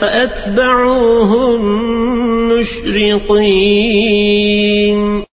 فأتبعوهم مشرقين.